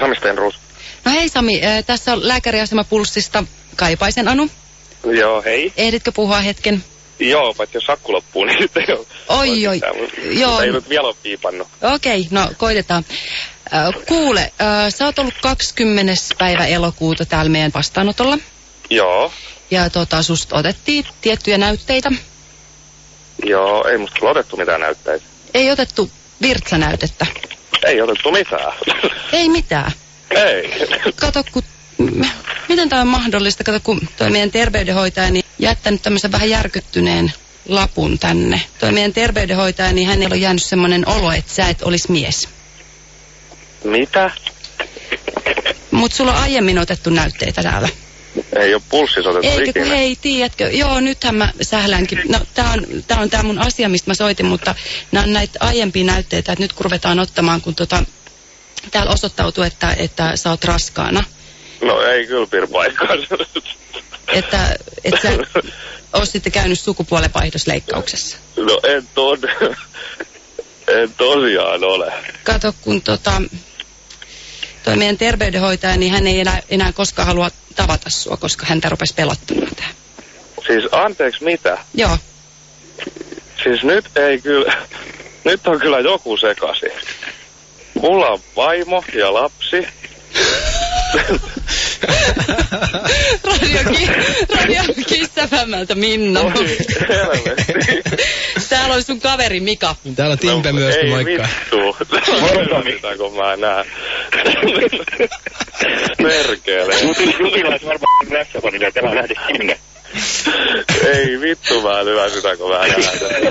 Sami Stenruus. No hei Sami, äh, tässä on lääkäriasema Pulssista Kaipaisen Anu. Joo, hei. Ehditkö puhua hetken? Joo, paitsi jos sakku loppuu, niin sitten ei ole. Oi, oi. Joo. Mutta ei nyt vielä ole piipannut. Okei, okay, no koitetaan. Kuule, äh, sä oot ollut 20. päivä elokuuta täällä meidän vastaanotolla. Joo. Ja tota, susta otettiin tiettyjä näytteitä. Joo, ei musta otettu mitään näytteitä. Ei otettu virtsanäytettä. Ei otettu mitään. Ei mitään. ei. Kato, kun, miten tämä on mahdollista? Kato, kun toi meidän terveydenhoitaja niin jättänyt tämmöisen vähän järkyttyneen lapun tänne. Toi meidän terveydenhoitaja, niin hänellä on jäänyt semmoinen olo, että sä et olisi mies. Mitä? Mutta sulla on aiemmin otettu näytteitä täällä. Ei ole pulssissa otettu Eikö ikinä. hei, tiedätkö, joo nythän mä sählänkin. No tää on, tää on tää mun asia, mistä mä soitin, mutta nämä on näitä aiempia näytteitä, että nyt kun ruvetaan ottamaan, kun tota, täällä osoittautuu, että, että sä oot raskaana. No ei kyllä pidä paikkaa. Että, että sä oot sitten käynyt sukupuolenvaihdosleikkauksessa. no en tod... en tosiaan ole. Kato, kun tota, toi meidän terveydenhoitaja, niin hän ei enää, enää koskaan halua tavata sua, koska häntä rupesi pelottamaan tää. Siis anteeksi mitä? Joo. Siis nyt ei kyllä... Nyt on kyllä joku sekasi. Mulla on vaimo ja lapsi. Radio, ki, radio kissäpämmältä Minna. Oi, helvetti. Täällä on sun kaveri Mika. Täällä on Timpe No, myös, ei moikka. vittu. Mitä kun mä näen. Perkele. Jutilla olisi varmaan lässäpä, niin tämä lähti sinne. Ei vittu mä lyön sitä kun mä näen.